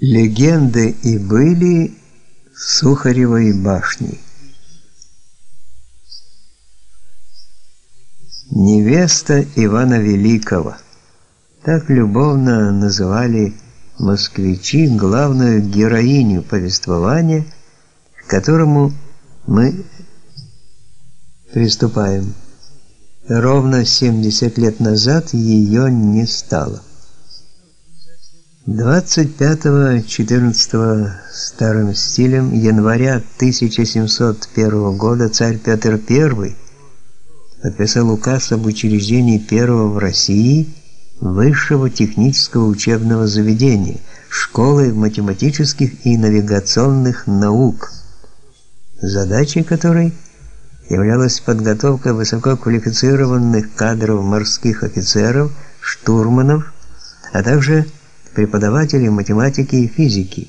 Легенды и были Сухаревой башни. Невеста Ивана Великого. Так любовно называли москвичи главную героиню повествования, к которому мы приступаем. Ровно 70 лет назад ее не стало. 25-14 старым стилем января 1701 года царь Петр I подписал указ об учреждении первого в России высшего технического учебного заведения школы математических и навигационных наук, задачей которой являлась подготовка высококвалифицированных кадров морских офицеров, штурманов, а также преподавателей математики и физики,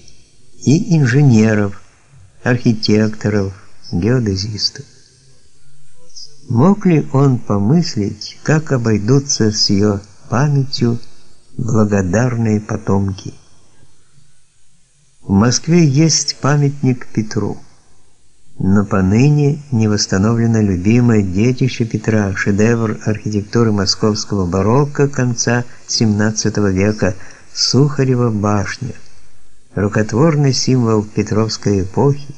и инженеров, архитекторов, геодезистов. Мог ли он помыслить, как обойдутся с ее памятью благодарные потомки? В Москве есть памятник Петру, но поныне не восстановлено любимое детище Петра, шедевр архитектуры московского барокко конца XVII века – Сухарева башня, рукотворный символ Петровской эпохи,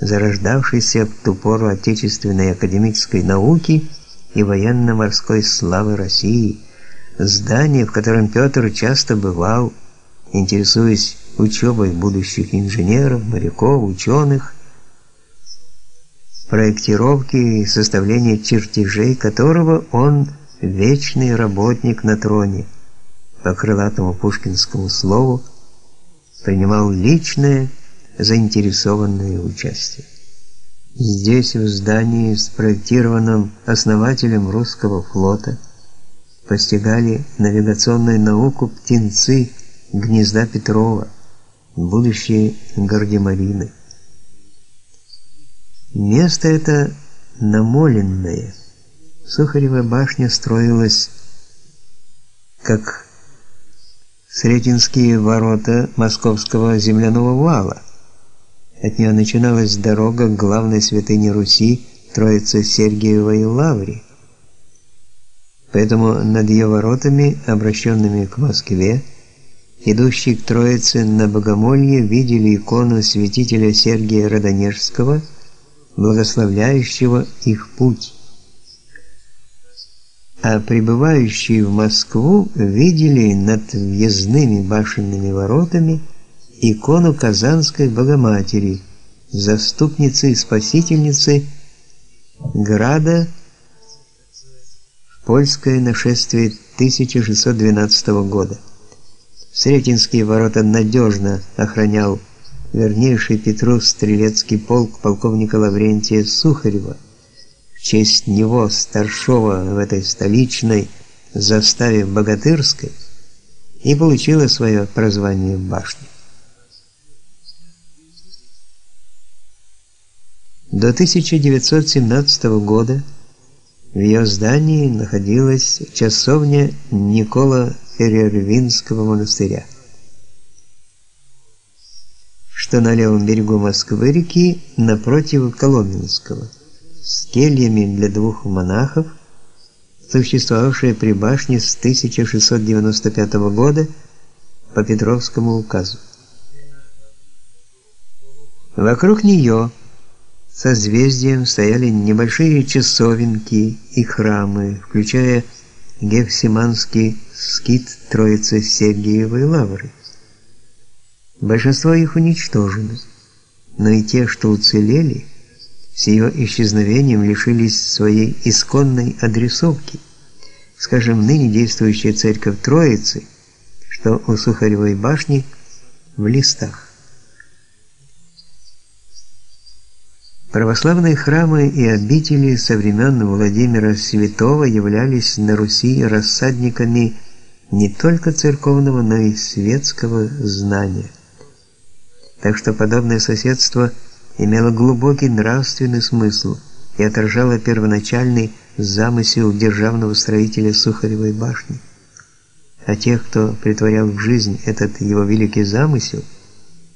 зарождавшийся в ту пору отечественной академической науки и военно-морской славы России, здание, в котором Петр часто бывал, интересуясь учебой будущих инженеров, моряков, ученых, проектировки и составления чертежей которого он вечный работник на троне – по крылатому пушкинскому слову принимал личное заинтересованное участие. Здесь, в здании, спроектированном основателем русского флота, постигали навигационную науку птенцы гнезда Петрова, будущие гардемарины. Место это намоленное. Сухарева башня строилась как Сретенские ворота Московского земляного вала. От нее начиналась дорога к главной святыне Руси, Троице Сергиевой Лавре. Поэтому над ее воротами, обращенными к Москве, идущие к Троице на Богомолье, видели икону святителя Сергия Родонежского, благословляющего их путь а прибывающие в Москву видели над въездными башенными воротами икону Казанской Богоматери, заступницы и спасительницы града в польское нашествие 1612 года. Сретенские ворота надежно охранял вернейший Петру стрелецкий полк полковника Лаврентия Сухарева честь него старшего в этой столичной заставе богатырской и получила свое прозвание башни. До 1917 года в ее здании находилась часовня Никола Ферервинского монастыря, что на левом берегу Москвы-реки напротив Коломенского с кельями для двух монахов, существовавшая при башне с 1695 года по Петровскому указу. Вокруг нее созвездием стояли небольшие часовенки и храмы, включая Гефсиманский скит Троицы Сергиевой Лавры. Большинство их уничтожено, но и те, что уцелели, с ее исчезновением лишились своей исконной адресовки. Скажем, ныне действующая церковь Троицы, что у Сухаревой башни в листах. Православные храмы и обители со времен Владимира Святого являлись на Руси рассадниками не только церковного, но и светского знания. Так что подобное соседство – имела глубокий нравственный смысл и отражала первоначальный замысел державного строителя Сухаревой башни. а тех, кто притворял в жизнь этот его великий замысел –